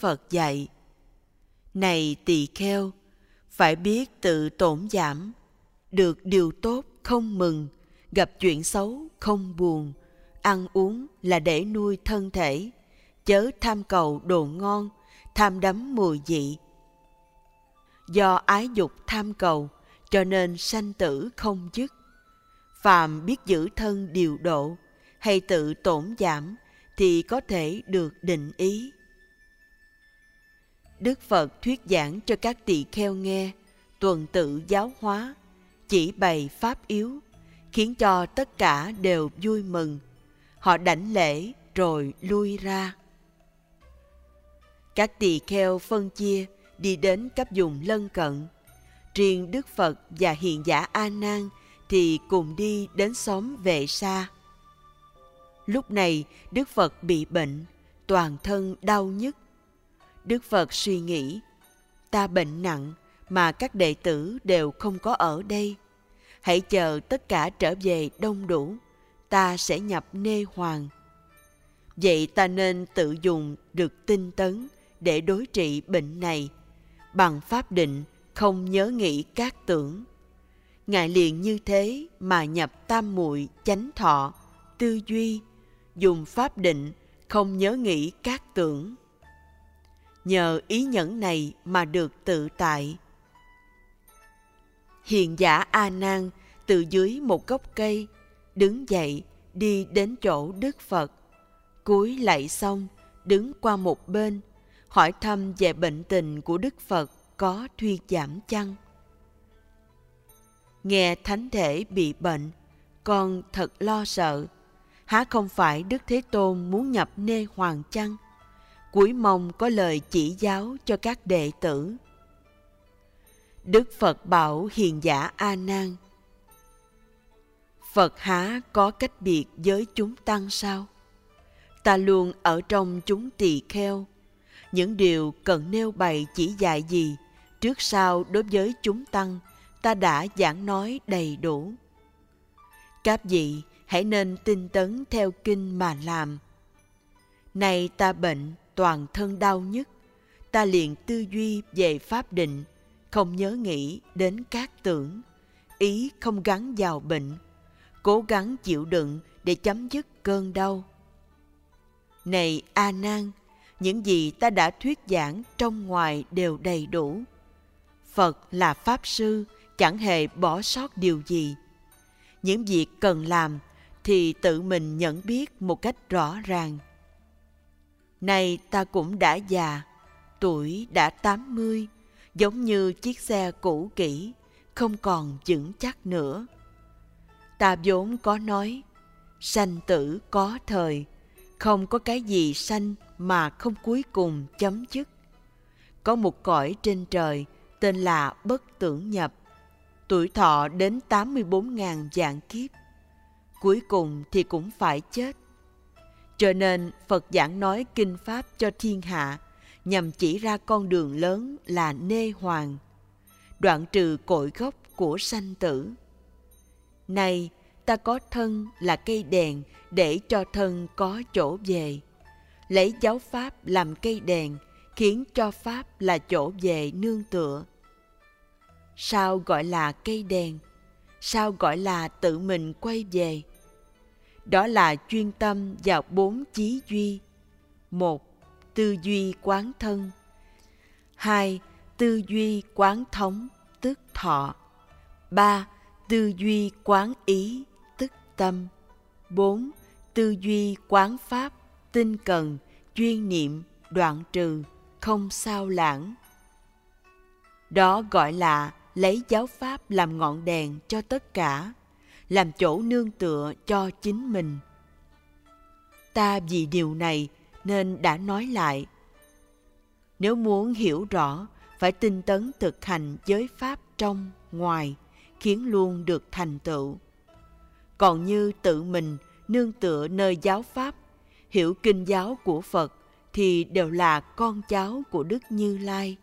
Phật dạy, Này tỳ kheo, phải biết tự tổn giảm, được điều tốt không mừng, gặp chuyện xấu không buồn, ăn uống là để nuôi thân thể, chớ tham cầu đồ ngon, tham đắm mùi dị. Do ái dục tham cầu, cho nên sanh tử không dứt. Phàm biết giữ thân điều độ, hay tự tổn giảm, thì có thể được định ý. Đức Phật thuyết giảng cho các tỳ kheo nghe, tuần tự giáo hóa, chỉ bày pháp yếu, khiến cho tất cả đều vui mừng. Họ đảnh lễ rồi lui ra. Các tỳ kheo phân chia đi đến các vùng lân cận. Riêng Đức Phật và hiện giả A Nan thì cùng đi đến xóm vệ sa. Lúc này Đức Phật bị bệnh, toàn thân đau nhức. Đức Phật suy nghĩ, ta bệnh nặng mà các đệ tử đều không có ở đây. Hãy chờ tất cả trở về đông đủ, ta sẽ nhập nê hoàng. Vậy ta nên tự dùng được tinh tấn để đối trị bệnh này bằng pháp định không nhớ nghĩ các tưởng. Ngài liền như thế mà nhập tam muội chánh thọ, tư duy, dùng pháp định không nhớ nghĩ các tưởng. Nhờ ý nhẫn này mà được tự tại. Hiền giả A Nan từ dưới một gốc cây đứng dậy đi đến chỗ Đức Phật, cúi lạy xong đứng qua một bên hỏi thăm về bệnh tình của Đức Phật có thuyên giảm chăng? Nghe thánh thể bị bệnh, con thật lo sợ. Há không phải Đức Thế Tôn muốn nhập nê hoàng chăng? Cuối mong có lời chỉ giáo cho các đệ tử. Đức Phật bảo hiền giả A Nan. Phật há có cách biệt với chúng tăng sao? Ta luôn ở trong chúng tỳ kheo những điều cần nêu bày chỉ dạy gì, trước sau đối với chúng tăng, ta đã giảng nói đầy đủ các vị hãy nên tinh tấn theo kinh mà làm nay ta bệnh toàn thân đau nhức ta liền tư duy về pháp định không nhớ nghĩ đến các tưởng ý không gắn vào bệnh cố gắng chịu đựng để chấm dứt cơn đau này a nan những gì ta đã thuyết giảng trong ngoài đều đầy đủ. Phật là Pháp Sư, chẳng hề bỏ sót điều gì. Những việc cần làm thì tự mình nhận biết một cách rõ ràng. Nay ta cũng đã già, tuổi đã 80, giống như chiếc xe cũ kỹ, không còn vững chắc nữa. Ta vốn có nói, sanh tử có thời, không có cái gì sanh mà không cuối cùng chấm dứt. Có một cõi trên trời tên là bất tưởng nhập, tuổi thọ đến 84.000 dạng kiếp. Cuối cùng thì cũng phải chết. Cho nên Phật giảng nói kinh Pháp cho thiên hạ nhằm chỉ ra con đường lớn là nê hoàng, đoạn trừ cội gốc của sanh tử. Này, ta có thân là cây đèn để cho thân có chỗ về. Lấy giáo pháp làm cây đèn khiến cho pháp là chỗ về nương tựa. Sao gọi là cây đèn? Sao gọi là tự mình quay về? Đó là chuyên tâm vào bốn chí duy. Một tư duy quán thân. Hai tư duy quán thống tức thọ. Ba tư duy quán ý tức tâm. Bốn tư duy quán pháp tinh cần, chuyên niệm, đoạn trừ, không sao lãng. Đó gọi là lấy giáo pháp làm ngọn đèn cho tất cả, làm chỗ nương tựa cho chính mình. Ta vì điều này nên đã nói lại. Nếu muốn hiểu rõ, phải tinh tấn thực hành giới pháp trong, ngoài, khiến luôn được thành tựu. Còn như tự mình nương tựa nơi giáo pháp hiểu kinh giáo của Phật thì đều là con cháu của Đức Như Lai.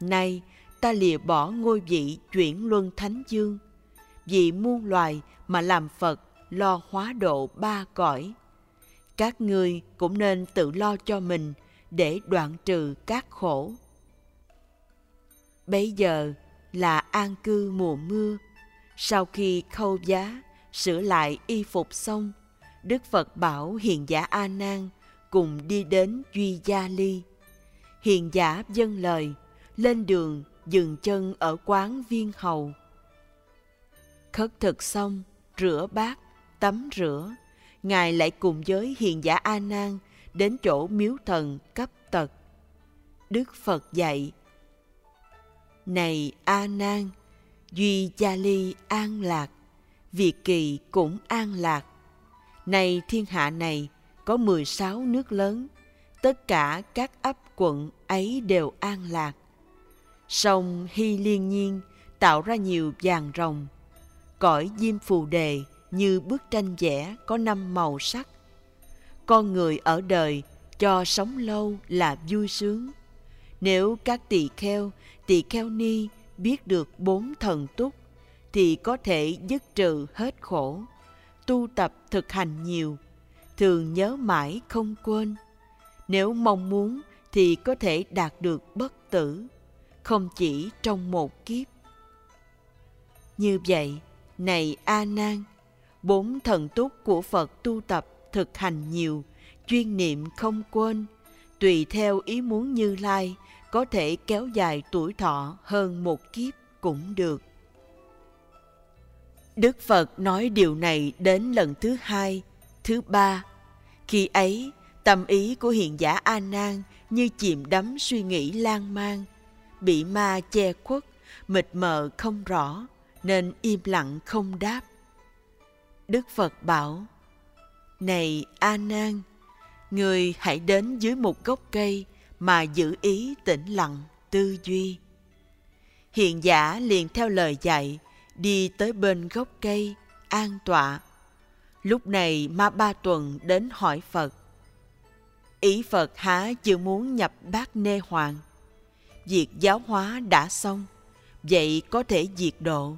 Nay ta lìa bỏ ngôi vị chuyển luân thánh dương, vì muôn loài mà làm Phật lo hóa độ ba cõi. Các ngươi cũng nên tự lo cho mình để đoạn trừ các khổ. bây giờ là an cư mùa mưa, sau khi khâu giá, sửa lại y phục xong, Đức Phật bảo hiền giả A Nan cùng đi đến Duy Gia Ly. Hiền giả dâng lời, lên đường dừng chân ở quán viên hầu. Khất thực xong, rửa bát, tắm rửa, Ngài lại cùng với hiền giả A Nan đến chỗ miếu thần cấp tật. Đức Phật dạy: Này A Nan, duy gia ly an lạc, việt kỳ cũng an lạc. Này thiên hạ này có 16 nước lớn, tất cả các ấp quận ấy đều an lạc. Sông Hy Liên Nhiên tạo ra nhiều vàng rồng, cõi diêm phù đề như bức tranh vẽ có năm màu sắc. Con người ở đời cho sống lâu là vui sướng. Nếu các tỳ kheo, tỳ kheo ni biết được bốn thần túc thì có thể dứt trừ hết khổ, tu tập thực hành nhiều, thường nhớ mãi không quên. Nếu mong muốn thì có thể đạt được bất tử, không chỉ trong một kiếp. Như vậy, này A Nan, bốn thần túc của Phật tu tập thực hành nhiều, chuyên niệm không quên, tùy theo ý muốn Như Lai, có thể kéo dài tuổi thọ hơn một kiếp cũng được. Đức Phật nói điều này đến lần thứ hai, thứ ba. Khi ấy, tâm ý của hiện giả A Nan như chìm đắm suy nghĩ lan man, bị ma che khuất, mịt mờ không rõ, nên im lặng không đáp. Đức Phật bảo: Này A Nan, người hãy đến dưới một gốc cây mà giữ ý tĩnh lặng tư duy. Hiện giả liền theo lời dạy đi tới bên gốc cây an tọa. Lúc này ma ba tuần đến hỏi phật ý phật há chưa muốn nhập bát nê hoàng? Việc giáo hóa đã xong vậy có thể diệt độ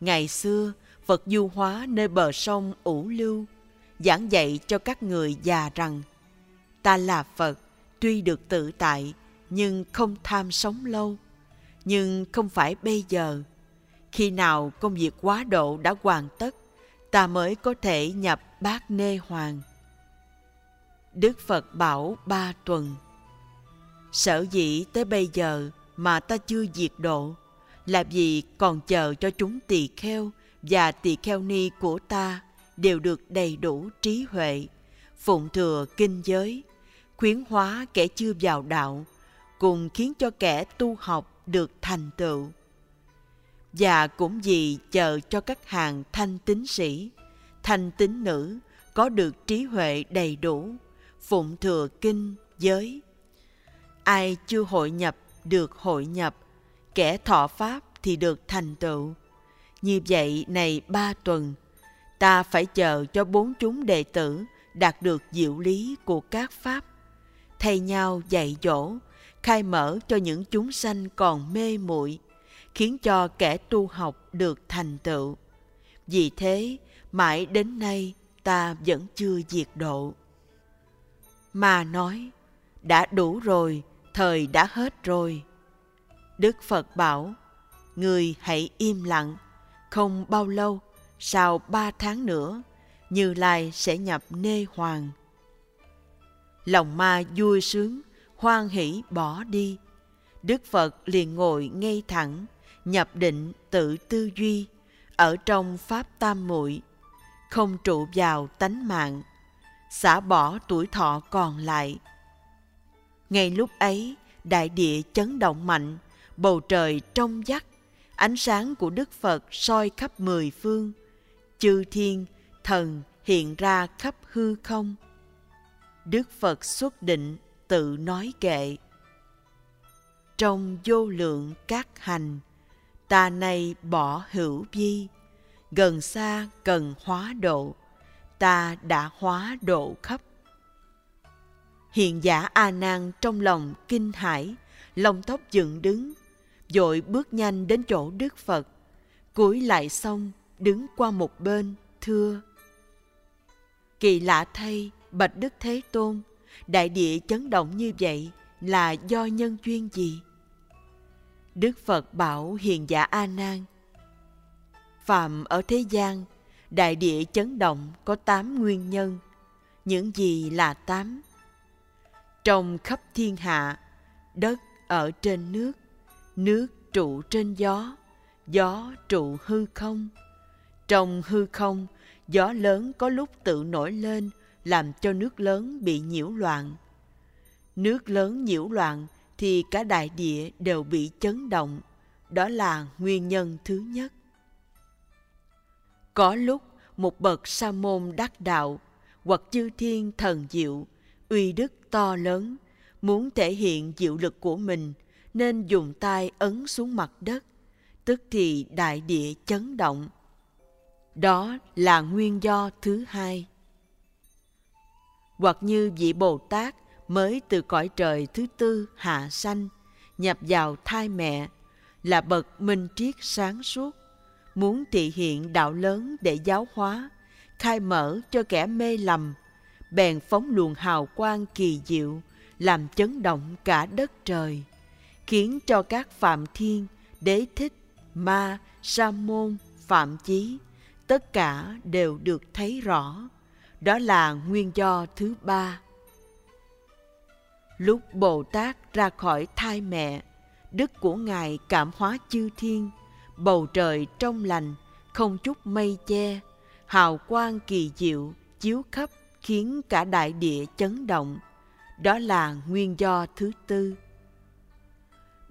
ngày xưa, phật du hóa nơi bờ sông ủ lưu, giảng dạy cho các người già rằng, ta là phật, tuy được tự tại, nhưng không tham sống lâu. Nhưng không phải bây giờ. Khi nào công việc quá độ đã hoàn tất, ta mới có thể nhập bát nê hoàng. Đức phật bảo ba tuần, sở dĩ tới bây giờ mà ta chưa diệt độ là vì còn chờ cho chúng tỳ kheo và tỳ kheo ni của ta đều được đầy đủ trí huệ. Phụng thừa kinh giới, khuyến hóa kẻ chưa vào đạo, cùng khiến cho kẻ tu học được thành tựu. Và cũng vì chờ cho các hàng thanh tín sĩ, thanh tín nữ có được trí huệ đầy đủ, phụng thừa kinh giới. Ai chưa hội nhập được hội nhập kẻ thọ pháp thì được thành tựu. Như vậy này ba tuần, ta phải chờ cho bốn chúng đệ tử đạt được diệu lý của các pháp. Thay nhau dạy dỗ, khai mở cho những chúng sanh còn mê muội, khiến cho kẻ tu học được thành tựu. Vì thế, mãi đến nay ta vẫn chưa diệt độ. Mà nói, đã đủ rồi, thời đã hết rồi đức phật bảo người hãy im lặng không bao lâu sau ba tháng nữa như lai sẽ nhập nê hoàng lòng ma vui sướng, hoan hỷ bỏ đi. Đức Phật liền ngồi ngay thẳng, nhập định tự tư duy, ở trong Pháp Tam Muội không trụ vào tánh mạng, xả bỏ tuổi thọ còn lại. Ngay lúc ấy, đại địa chấn động mạnh, bầu trời trong vắt, ánh sáng của Đức Phật soi khắp mười phương, chư thiên, thần hiện ra khắp hư không. Đức Phật xuất định tự nói kệ. Trong vô lượng các hành, ta nay bỏ hữu vi, gần xa cần hóa độ, ta đã hóa độ khắp. Hiện giả A Nan trong lòng kinh hãi, lông tóc dựng đứng, vội bước nhanh đến chỗ Đức Phật, cúi lại xong đứng qua một bên thưa: Kỳ lạ thay, bạch Đức Thế Tôn, đại địa chấn động như vậy là do nhân duyên gì? Đức Phật bảo hiền giả A Nan: Phạm ở thế gian, đại địa chấn động có tám nguyên nhân. Những gì là tám? Trong khắp thiên hạ, đất ở trên nước, nước trụ trên gió, gió trụ hư không. Trong hư không, gió lớn có lúc tự nổi lên làm cho nước lớn bị nhiễu loạn. Nước lớn nhiễu loạn thì cả đại địa đều bị chấn động. Đó là nguyên nhân thứ nhất. Có lúc một bậc sa môn đắc đạo hoặc chư thiên thần diệu, uy đức to lớn, muốn thể hiện diệu lực của mình nên dùng tay ấn xuống mặt đất, tức thì đại địa chấn động. Đó là nguyên do thứ hai. Hoặc như vị Bồ Tát mới từ cõi trời thứ tư hạ sanh, nhập vào thai mẹ, là bậc minh triết sáng suốt, muốn thị hiện đạo lớn để giáo hóa, khai mở cho kẻ mê lầm, bèn phóng luồng hào quang kỳ diệu, làm chấn động cả đất trời, khiến cho các phạm thiên, đế thích, ma, sa môn, phạm chí, tất cả đều được thấy rõ. Đó là nguyên do thứ ba. Lúc Bồ Tát ra khỏi thai mẹ, đức của Ngài cảm hóa chư thiên, bầu trời trong lành, không chút mây che, hào quang kỳ diệu chiếu khắp khiến cả đại địa chấn động. Đó là nguyên do thứ tư.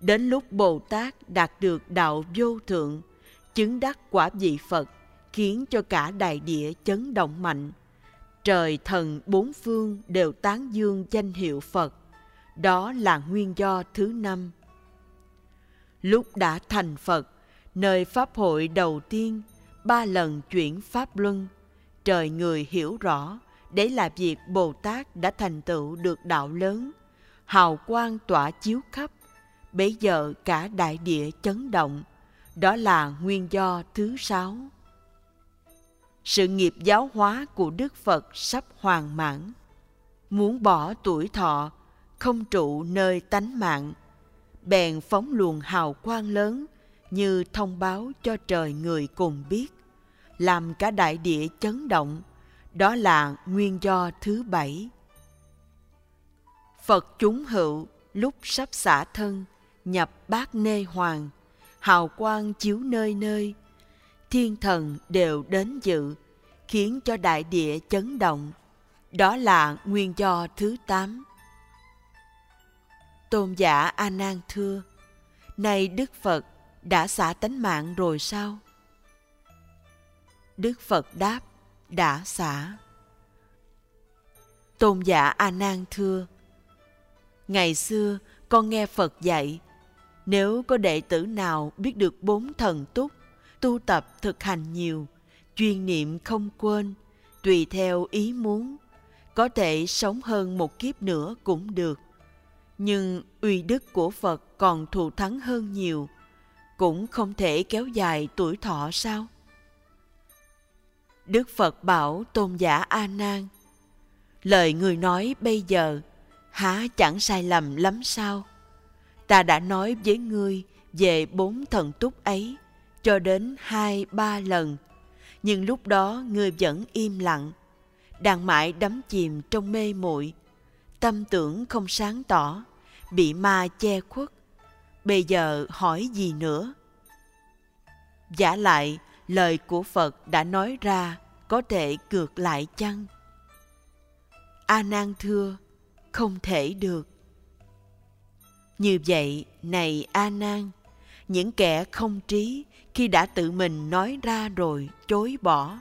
Đến lúc Bồ Tát đạt được đạo vô thượng, chứng đắc quả vị Phật, khiến cho cả đại địa chấn động mạnh. Trời thần bốn phương đều tán dương danh hiệu Phật. Đó là nguyên do thứ năm. Lúc đã thành Phật, nơi Pháp hội đầu tiên, ba lần chuyển Pháp Luân, trời người hiểu rõ, đấy là việc Bồ Tát đã thành tựu được đạo lớn, hào quang tỏa chiếu khắp, bấy giờ cả đại địa chấn động, đó là nguyên do thứ sáu. Sự nghiệp giáo hóa của Đức Phật sắp hoàn mãn. Muốn bỏ tuổi thọ, không trụ nơi tánh mạng, bèn phóng luồng hào quang lớn như thông báo cho trời người cùng biết, làm cả đại địa chấn động. Đó là nguyên do thứ bảy. Phật chúng hữu lúc sắp xả thân, nhập bát nê hoàng, hào quang chiếu nơi nơi, thiên thần đều đến dự, khiến cho đại địa chấn động. Đó là nguyên do thứ tám. Tôn giả A Nan thưa: nay Đức Phật, đã xả tánh mạng rồi sao? Đức Phật đáp: Đã xả. Tôn giả A Nan thưa: Ngày xưa con nghe Phật dạy, nếu có đệ tử nào biết được bốn thần túc, tu tập thực hành nhiều, chuyên niệm không quên, tùy theo ý muốn, có thể sống hơn một kiếp nữa cũng được. Nhưng uy đức của Phật còn thù thắng hơn nhiều, cũng không thể kéo dài tuổi thọ sao? Đức Phật bảo tôn giả A Nan, lời người nói bây giờ há chẳng sai lầm lắm sao? Ta đã nói với ngươi về bốn thần túc ấy cho đến hai ba lần, nhưng lúc đó ngươi vẫn im lặng, đang mãi đắm chìm trong mê muội, tâm tưởng không sáng tỏ, bị ma che khuất. Bây giờ hỏi gì nữa? Giả lại, lời của Phật đã nói ra có thể cược lại chăng? A Nan thưa, không thể được. Như vậy, này A Nan, những kẻ không trí khi đã tự mình nói ra rồi chối bỏ,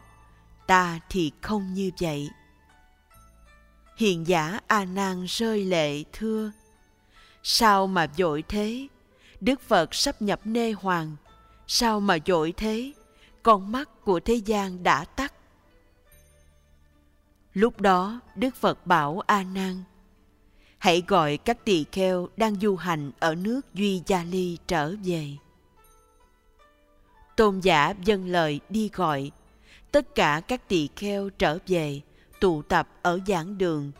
ta thì không như vậy. Hiền giả A Nan rơi lệ thưa: Sao mà vội thế? Đức Phật sắp nhập nê hoàng, sao mà vội thế? Con mắt của thế gian đã tắt. Lúc đó, Đức Phật bảo A Nan: Hãy gọi các tỳ kheo đang du hành ở nước Duy Gia Ly trở về. Tôn giả dâng lời đi gọi, tất cả các tỳ kheo trở về, tụ tập ở giảng đường,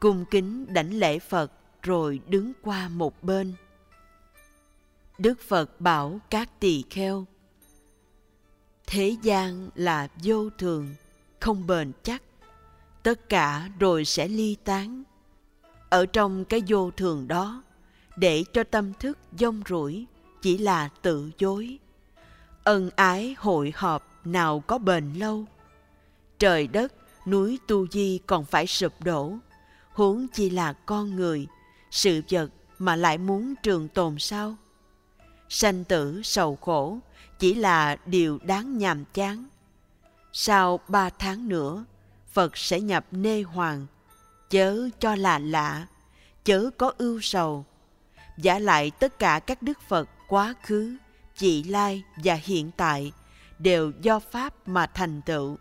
cung kính đảnh lễ Phật rồi đứng qua một bên. Đức Phật bảo các tỳ kheo Thế gian là vô thường, không bền chắc. Tất cả rồi sẽ ly tán. Ở trong cái vô thường đó, để cho tâm thức dông rủi chỉ là tự dối. Ân ái hội họp nào có bền lâu. Trời đất, núi tu di còn phải sụp đổ. Huống chi là con người, sự vật mà lại muốn trường tồn sao? Sanh tử sầu khổ chỉ là điều đáng nhàm chán. Sau ba tháng nữa, Phật sẽ nhập nê hoàng, chớ cho là lạ, chớ có ưu sầu. Giả lại tất cả các đức Phật quá khứ, vị lai và hiện tại đều do Pháp mà thành tựu.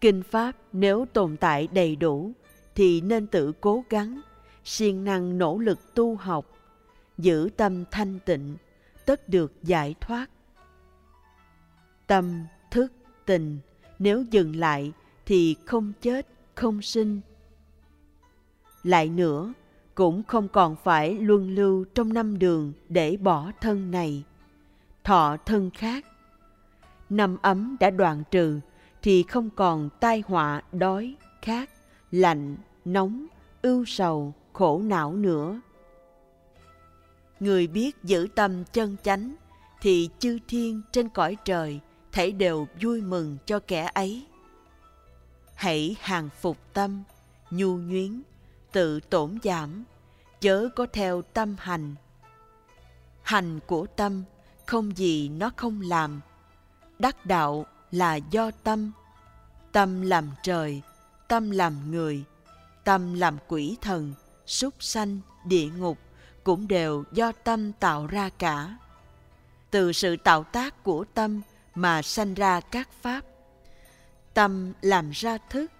Kinh Pháp nếu tồn tại đầy đủ thì nên tự cố gắng, siêng năng nỗ lực tu học, giữ tâm thanh tịnh, tất được giải thoát. Tâm, thức, tình nếu dừng lại thì không chết, không sinh. Lại nữa, cũng không còn phải luân lưu trong năm đường để bỏ thân này, thọ thân khác. Năm ấm đã đoạn trừ thì không còn tai họa đói, khát, lạnh, nóng, ưu sầu, khổ não nữa. Người biết giữ tâm chân chánh thì chư thiên trên cõi trời thể đều vui mừng cho kẻ ấy. Hãy hàng phục tâm, nhu nhuyến, tự tổn giảm, chớ có theo tâm hành. Hành của tâm không gì nó không làm. Đắc đạo là do tâm. Tâm làm trời, tâm làm người, tâm làm quỷ thần, súc sanh, địa ngục cũng đều do tâm tạo ra cả. Từ sự tạo tác của tâm mà sanh ra các pháp. Tâm làm ra thức,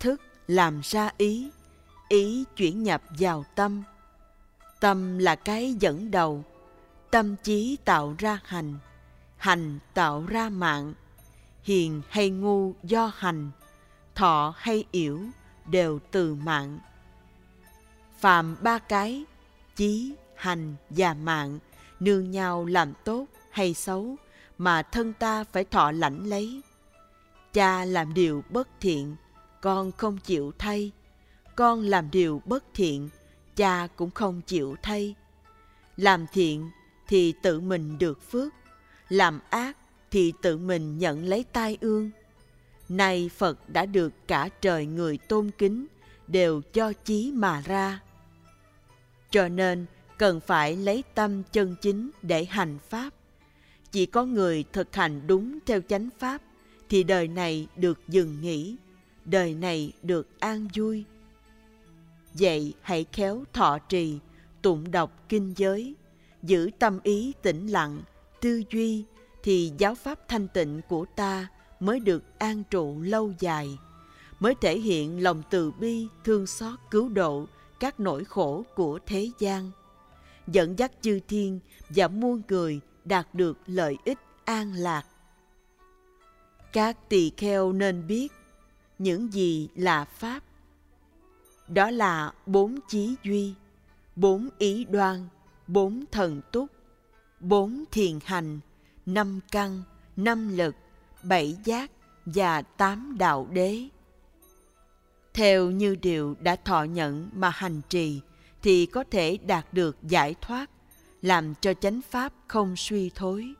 thức làm ra ý, ý chuyển nhập vào tâm. Tâm là cái dẫn đầu, tâm trí tạo ra hành, hành tạo ra mạng. Hiền hay ngu do hành, thọ hay yểu đều từ mạng. Phạm ba cái, chí, hành và mạng nương nhau làm tốt hay xấu mà thân ta phải thọ lãnh lấy. Cha làm điều bất thiện, con không chịu thay. Con làm điều bất thiện, cha cũng không chịu thay. Làm thiện thì tự mình được phước, làm ác thì tự mình nhận lấy tai ương. Nay Phật đã được cả trời người tôn kính, đều cho chí mà ra. Cho nên cần phải lấy tâm chân chính để hành pháp chỉ có người thực hành đúng theo chánh pháp thì đời này được dừng nghỉ, đời này được an vui. Vậy hãy khéo thọ trì, tụng đọc kinh giới, giữ tâm ý tĩnh lặng, tư duy thì giáo pháp thanh tịnh của ta mới được an trụ lâu dài, mới thể hiện lòng từ bi, thương xót, cứu độ các nỗi khổ của thế gian, dẫn dắt chư thiên và muôn người đạt được lợi ích an lạc. Các tỳ kheo nên biết những gì là Pháp. Đó là bốn chí duy, bốn ý đoan, bốn thần túc, bốn thiền hành, năm căn, năm lực, bảy giác và tám đạo đế. Theo như điều đã thọ nhận mà hành trì thì có thể đạt được giải thoát làm cho chánh pháp không suy thối.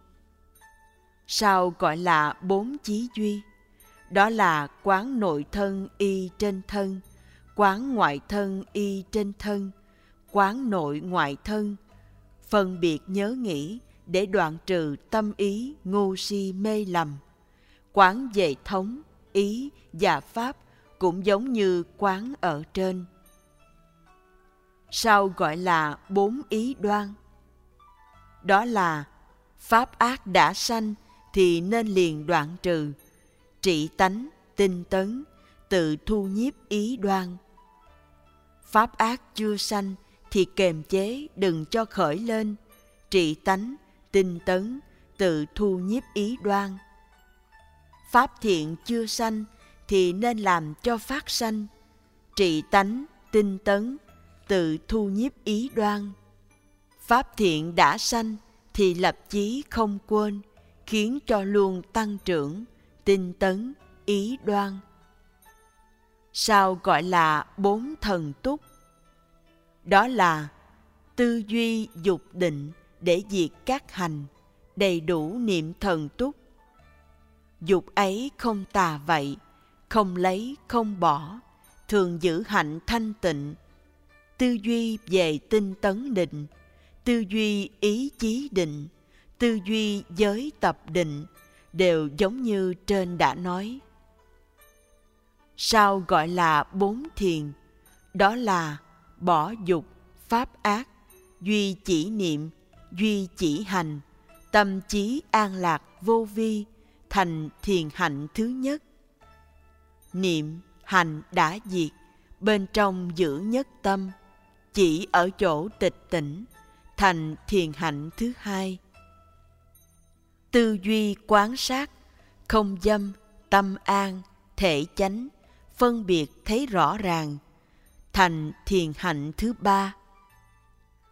Sao gọi là bốn chí duy? Đó là quán nội thân y trên thân, quán ngoại thân y trên thân, quán nội ngoại thân, phân biệt nhớ nghĩ để đoạn trừ tâm ý ngu si mê lầm. Quán về thống, ý và pháp cũng giống như quán ở trên. sau gọi là bốn ý đoan? đó là pháp ác đã sanh thì nên liền đoạn trừ trị tánh tinh tấn tự thu nhiếp ý đoan pháp ác chưa sanh thì kềm chế đừng cho khởi lên trị tánh tinh tấn tự thu nhiếp ý đoan pháp thiện chưa sanh thì nên làm cho phát sanh trị tánh, tinh tấn, tự thu nhiếp ý đoan. Pháp thiện đã sanh thì lập chí không quên, khiến cho luôn tăng trưởng, tinh tấn, ý đoan. Sao gọi là bốn thần túc? Đó là tư duy dục định để diệt các hành, đầy đủ niệm thần túc. Dục ấy không tà vậy, không lấy không bỏ, thường giữ hạnh thanh tịnh. Tư duy về tinh tấn định, tư duy ý chí định, tư duy giới tập định đều giống như trên đã nói. Sao gọi là bốn thiền? Đó là bỏ dục, pháp ác, duy chỉ niệm, duy chỉ hành, tâm trí an lạc vô vi, thành thiền hạnh thứ nhất. Niệm, hành đã diệt, bên trong giữ nhất tâm, chỉ ở chỗ tịch tỉnh, thành thiền hạnh thứ hai. Tư duy quán sát, không dâm, tâm an, thể chánh, phân biệt thấy rõ ràng, thành thiền hạnh thứ ba.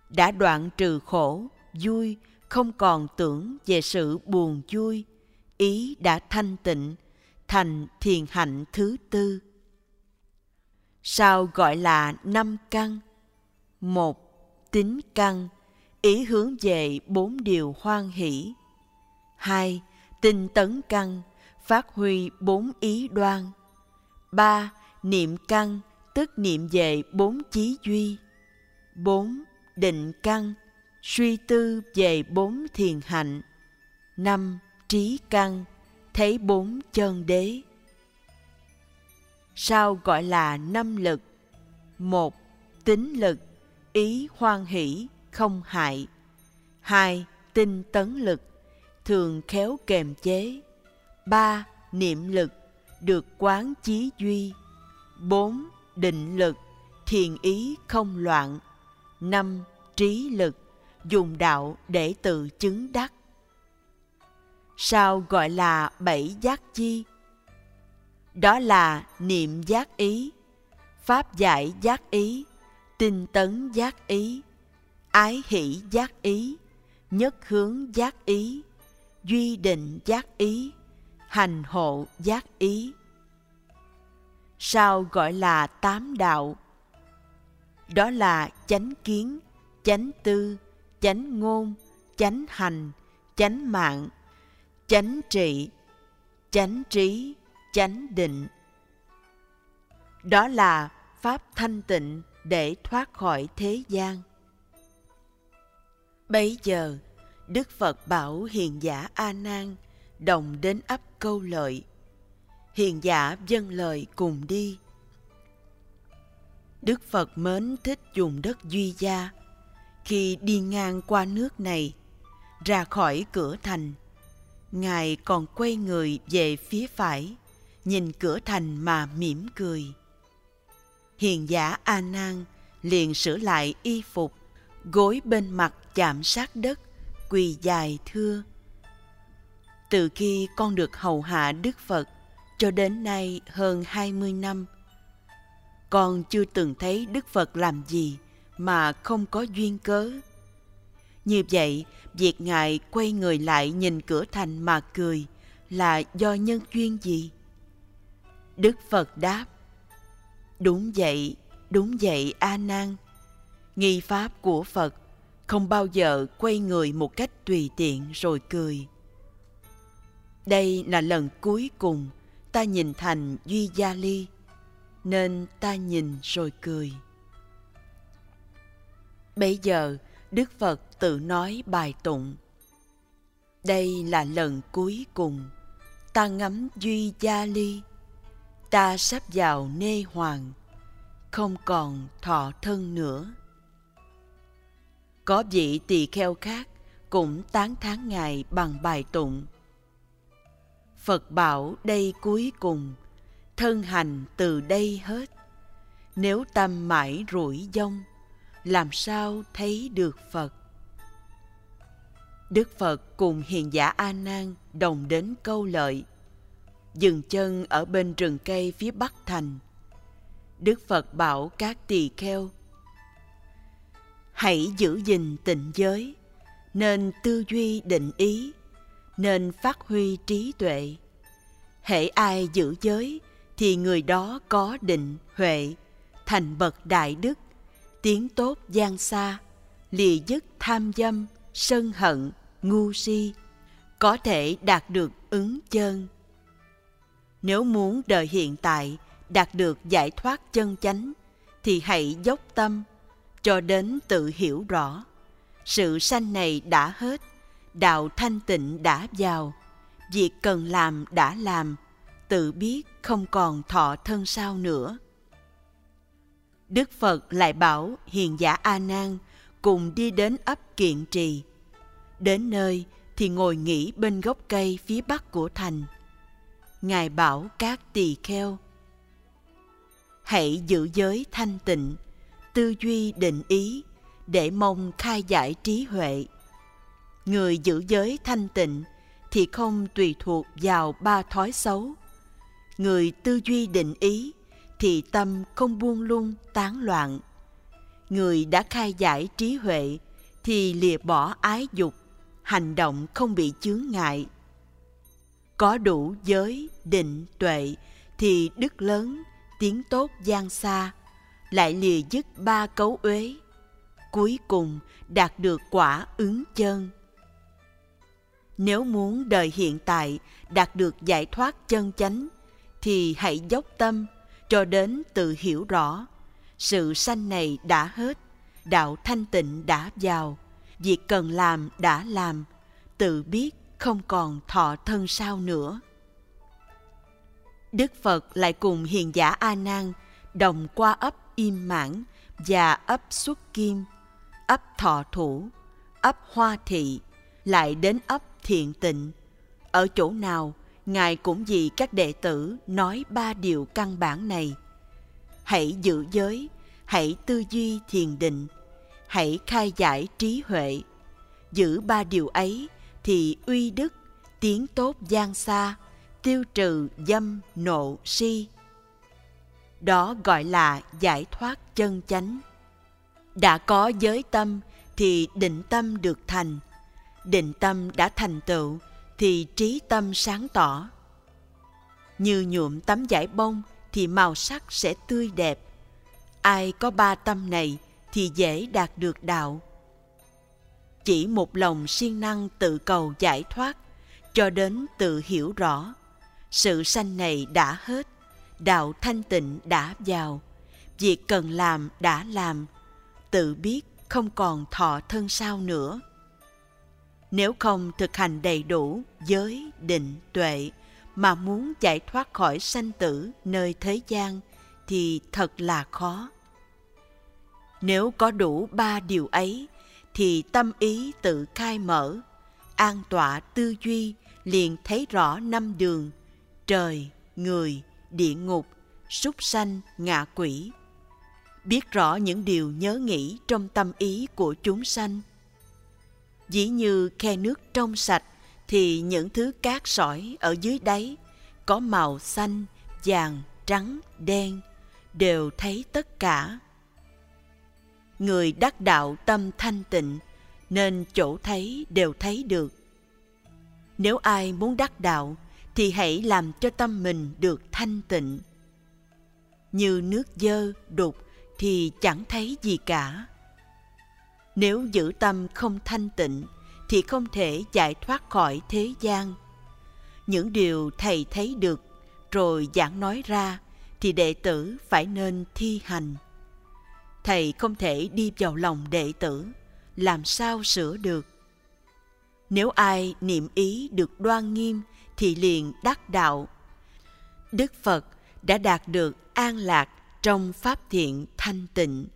Đã đoạn trừ khổ, vui, không còn tưởng về sự buồn vui, ý đã thanh tịnh, thành thiền hạnh thứ tư. Sao gọi là năm căn? Một, tính căn, ý hướng về bốn điều hoan hỷ. Hai, tinh tấn căn, phát huy bốn ý đoan. Ba, niệm căn, tức niệm về bốn chí duy. Bốn, định căn, suy tư về bốn thiền hạnh. Năm, trí căn, thấy bốn chân đế. Sao gọi là năm lực? Một, tính lực, ý hoan hỷ, không hại. Hai, tinh tấn lực, thường khéo kềm chế. Ba, niệm lực, được quán chí duy. Bốn, định lực, thiền ý không loạn. Năm, trí lực, dùng đạo để tự chứng đắc. Sao gọi là bảy giác chi? Đó là niệm giác ý, pháp giải giác ý, tinh tấn giác ý, ái hỷ giác ý, nhất hướng giác ý, duy định giác ý, hành hộ giác ý. Sao gọi là tám đạo? Đó là chánh kiến, chánh tư, chánh ngôn, chánh hành, chánh mạng, chánh trị, chánh trí, chánh định. Đó là pháp thanh tịnh để thoát khỏi thế gian. Bấy giờ, Đức Phật bảo hiền giả A Nan đồng đến ấp câu lợi. Hiền giả dâng lời cùng đi. Đức Phật mến thích dùng đất duy gia. Khi đi ngang qua nước này, ra khỏi cửa thành, Ngài còn quay người về phía phải, nhìn cửa thành mà mỉm cười. Hiền giả A Nan liền sửa lại y phục, gối bên mặt chạm sát đất, quỳ dài thưa. Từ khi con được hầu hạ Đức Phật cho đến nay hơn 20 năm, con chưa từng thấy Đức Phật làm gì mà không có duyên cớ. Như vậy, việc Ngài quay người lại nhìn cửa thành mà cười là do nhân duyên gì? Đức Phật đáp, Đúng vậy, đúng vậy A Nan. Nghi pháp của Phật không bao giờ quay người một cách tùy tiện rồi cười. Đây là lần cuối cùng ta nhìn thành Duy Gia Ly, nên ta nhìn rồi cười. Bây giờ, Đức Phật tự nói bài tụng. Đây là lần cuối cùng, ta ngắm Duy Gia Ly, ta sắp vào nê hoàng, không còn thọ thân nữa. Có vị tỳ kheo khác cũng tán thán Ngài bằng bài tụng. Phật bảo đây cuối cùng, thân hành từ đây hết. Nếu tâm mãi rủi dông, làm sao thấy được Phật? Đức Phật cùng hiền giả A Nan đồng đến câu lợi, dừng chân ở bên rừng cây phía bắc thành. Đức Phật bảo các tỳ kheo Hãy giữ gìn tịnh giới, nên tư duy định ý, nên phát huy trí tuệ. Hễ ai giữ giới thì người đó có định, huệ, thành bậc đại đức, tiếng tốt gian xa, lìa dứt tham dâm, sân hận, ngu si, có thể đạt được ứng chân. Nếu muốn đời hiện tại đạt được giải thoát chân chánh, thì hãy dốc tâm cho đến tự hiểu rõ. Sự sanh này đã hết, đạo thanh tịnh đã vào, việc cần làm đã làm, tự biết không còn thọ thân sao nữa. Đức Phật lại bảo hiền giả A Nan cùng đi đến ấp Kiện Trì. Đến nơi thì ngồi nghỉ bên gốc cây phía bắc của thành. Ngài bảo các tỳ kheo: Hãy giữ giới thanh tịnh, tư duy định ý để mong khai giải trí huệ. Người giữ giới thanh tịnh thì không tùy thuộc vào ba thói xấu. Người tư duy định ý thì tâm không buông lung tán loạn. Người đã khai giải trí huệ thì lìa bỏ ái dục, hành động không bị chướng ngại. Có đủ giới, định, tuệ thì đức lớn, tiếng tốt gian xa, lại lìa dứt ba cấu uế. Cuối cùng đạt được quả ứng chân. Nếu muốn đời hiện tại đạt được giải thoát chân chánh, thì hãy dốc tâm cho đến tự hiểu rõ sự sanh này đã hết đạo thanh tịnh đã vào việc cần làm đã làm tự biết không còn thọ thân sao nữa. Đức phật lại cùng hiền giả a nan đồng qua ấp im mãn và ấp xuất kim ấp thọ thủ ấp hoa thị lại đến ấp thiện tịnh. Ở chỗ nào, ngài cũng vì các đệ tử nói ba điều căn bản này. Hãy giữ giới, hãy tư duy thiền định, hãy khai giải trí huệ. Giữ ba điều ấy thì uy đức tiến tốt gian xa, tiêu trừ dâm, nộ, si. Đó gọi là giải thoát chân chánh. Đã có giới tâm thì định tâm được thành định tâm đã thành tựu, thì trí tâm sáng tỏ. Như nhuộm tấm vải bông thì màu sắc sẽ tươi đẹp. Ai có ba tâm này thì dễ đạt được đạo. Chỉ một lòng siêng năng tự cầu giải thoát, cho đến tự hiểu rõ, sự sanh này đã hết, đạo thanh tịnh đã vào. Việc cần làm đã làm, tự biết không còn thọ thân sao nữa nếu không thực hành đầy đủ giới định tuệ mà muốn giải thoát khỏi sanh tử nơi thế gian thì thật là khó. Nếu có đủ ba điều ấy thì tâm ý tự khai mở, an tọa tư duy liền thấy rõ năm đường, trời, người, địa ngục, súc sanh, ngạ quỷ. Biết rõ những điều nhớ nghĩ trong tâm ý của chúng sanh dĩ như khe nước trong sạch thì những thứ cát sỏi ở dưới đáy có màu xanh, vàng, trắng, đen đều thấy tất cả. Người đắc đạo tâm thanh tịnh nên chỗ thấy đều thấy được. Nếu ai muốn đắc đạo thì hãy làm cho tâm mình được thanh tịnh. Như nước dơ, đục thì chẳng thấy gì cả. Nếu giữ tâm không thanh tịnh thì không thể giải thoát khỏi thế gian. Những điều thầy thấy được rồi giảng nói ra thì đệ tử phải nên thi hành. Thầy không thể đi vào lòng đệ tử, làm sao sửa được? Nếu ai niệm ý được đoan nghiêm thì liền đắc đạo. Đức Phật đã đạt được an lạc trong pháp thiện thanh tịnh